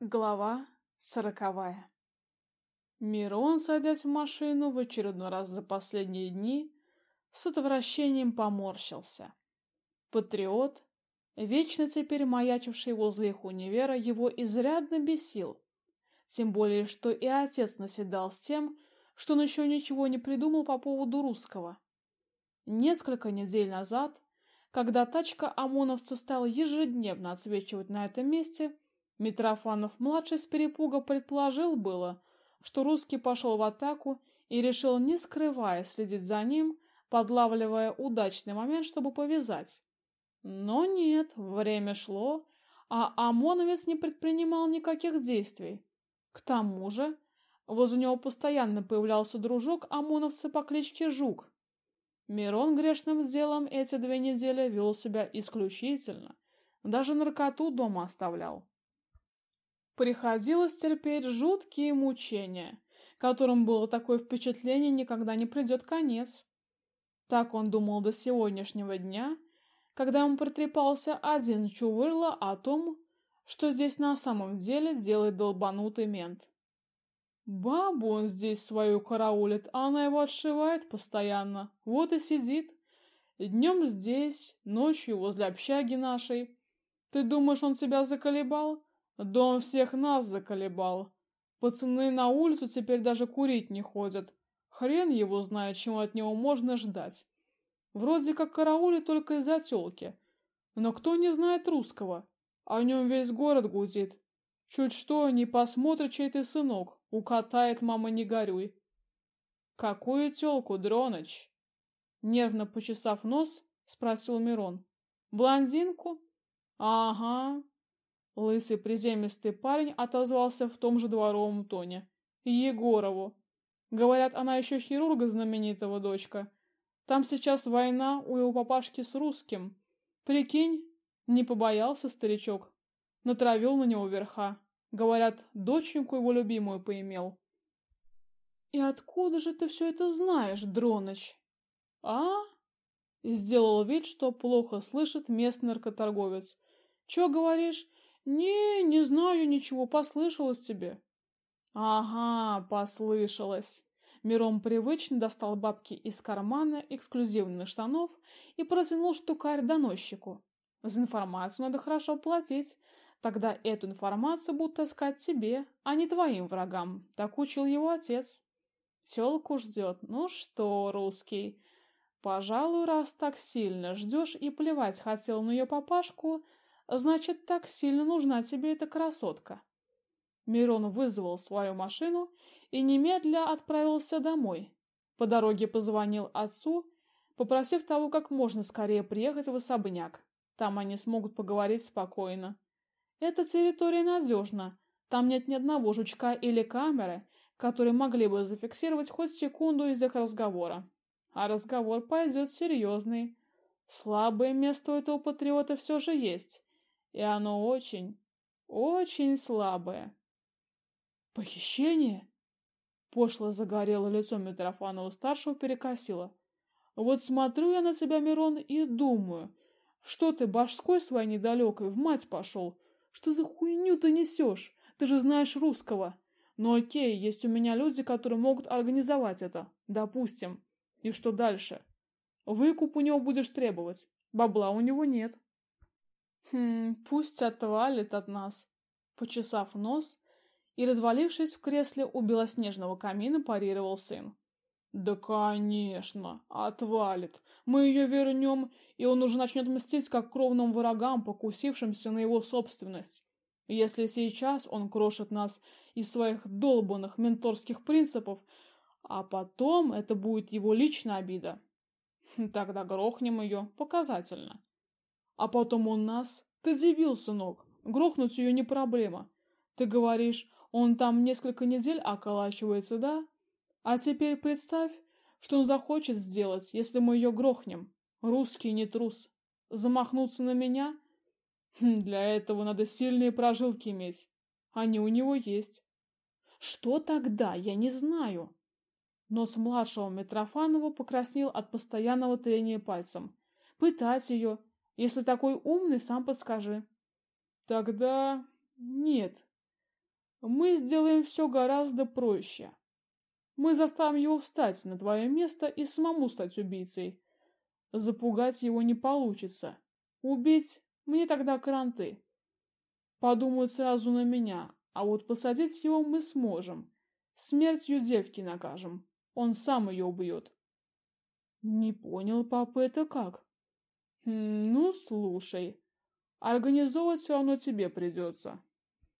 Глава сороковая Мирон, садясь в машину в очередной раз за последние дни, с отвращением поморщился. Патриот, вечно теперь маячивший возле их универа, его изрядно бесил. Тем более, что и отец наседал с тем, что он еще ничего не придумал по поводу русского. Несколько недель назад, когда тачка ОМОНовца стала ежедневно отсвечивать на этом месте, Митрофанов-младший с перепуга предположил было, что русский пошел в атаку и решил, не скрывая, следить за ним, подлавливая удачный момент, чтобы повязать. Но нет, время шло, а ОМОНовец не предпринимал никаких действий. К тому же, возле него постоянно появлялся дружок ОМОНовца по кличке Жук. Мирон грешным делом эти две недели вел себя исключительно, даже наркоту дома оставлял. Приходилось терпеть жуткие мучения, которым было такое впечатление никогда не придет конец. Так он думал до сегодняшнего дня, когда ему протрепался один чувырло о том, что здесь на самом деле делает долбанутый мент. Бабу он здесь свою караулит, а она его отшивает постоянно. Вот и сидит. Днем здесь, ночью возле общаги нашей. Ты думаешь, он тебя заколебал? Дом всех нас заколебал. Пацаны на улицу теперь даже курить не ходят. Хрен его знает, чего от него можно ждать. Вроде как караули только из-за тёлки. Но кто не знает русского? О нем весь город гудит. Чуть что, не посмотрит, чей ты сынок. Укатает, мама, не горюй. Какую тёлку, Дроныч? Нервно почесав нос, спросил Мирон. Блондинку? Ага, Лысый приземистый парень отозвался в том же дворовом тоне. Егорову. Говорят, она еще хирурга знаменитого дочка. Там сейчас война у его папашки с русским. Прикинь, не побоялся старичок. Натравил на него верха. Говорят, доченьку его любимую поимел. И откуда же ты все это знаешь, Дроныч? А? Сделал вид, что плохо слышит местный наркоторговец. Чё говоришь? Не, не знаю ничего, послышалось тебе. Ага, послышалось. Мирон привычно достал бабки из кармана эксклюзивных штанов и протянул штукарь доносчику. За информацию надо хорошо платить. Тогда эту информацию будут таскать тебе, а не твоим врагам. Так учил его отец. Тёлку ждет. Ну что, русский, пожалуй, раз так сильно ждешь и плевать хотел на ее папашку, Значит, так сильно нужна тебе эта красотка. Мирон вызвал свою машину и немедля отправился домой. По дороге позвонил отцу, попросив того как можно скорее приехать в особняк. Там они смогут поговорить спокойно. Эта территория надежна. Там нет ни одного жучка или камеры, которые могли бы зафиксировать хоть секунду из их разговора. А разговор пойдет серьезный. Слабое место у этого патриота все же есть и оно очень, очень слабое. Похищение? Пошло загорело лицо Митрофанова-старшего перекосило. Вот смотрю я на тебя, Мирон, и думаю, что ты башской своей недалекой в мать пошел? Что за хуйню ты несешь? Ты же знаешь русского. Ну окей, есть у меня люди, которые могут организовать это. Допустим. И что дальше? Выкуп у него будешь требовать. Бабла у него нет. Хм, пусть отвалит от нас. Почесав нос и развалившись в кресле у белоснежного камина, парировал сын. Да, конечно, отвалит. Мы ее вернем, и он уже начнет мстить как кровным врагам, покусившимся на его собственность. Если сейчас он крошит нас из своих долбанных менторских принципов, а потом это будет его личная обида, тогда грохнем ее показательно. А потом он нас. Ты дебил, сынок. Грохнуть ее не проблема. Ты говоришь, он там несколько недель околачивается, да? А теперь представь, что он захочет сделать, если мы ее грохнем. Русский не трус. Замахнуться на меня? Хм, для этого надо сильные прожилки иметь. Они у него есть. Что тогда? Я не знаю. Нос младшего Митрофанова покраснел от постоянного трения пальцем. Пытать ее, если такой умный, сам подскажи. Тогда нет. Мы сделаем все гораздо проще. Мы заставим его встать на твое место и самому стать убийцей. Запугать его не получится. Убить мне тогда кранты. Подумают сразу на меня, а вот посадить его мы сможем. Смертью девки накажем. Он сам ее убьет. Не понял, папа, это как? Ну, слушай. Организовывать все равно тебе придется.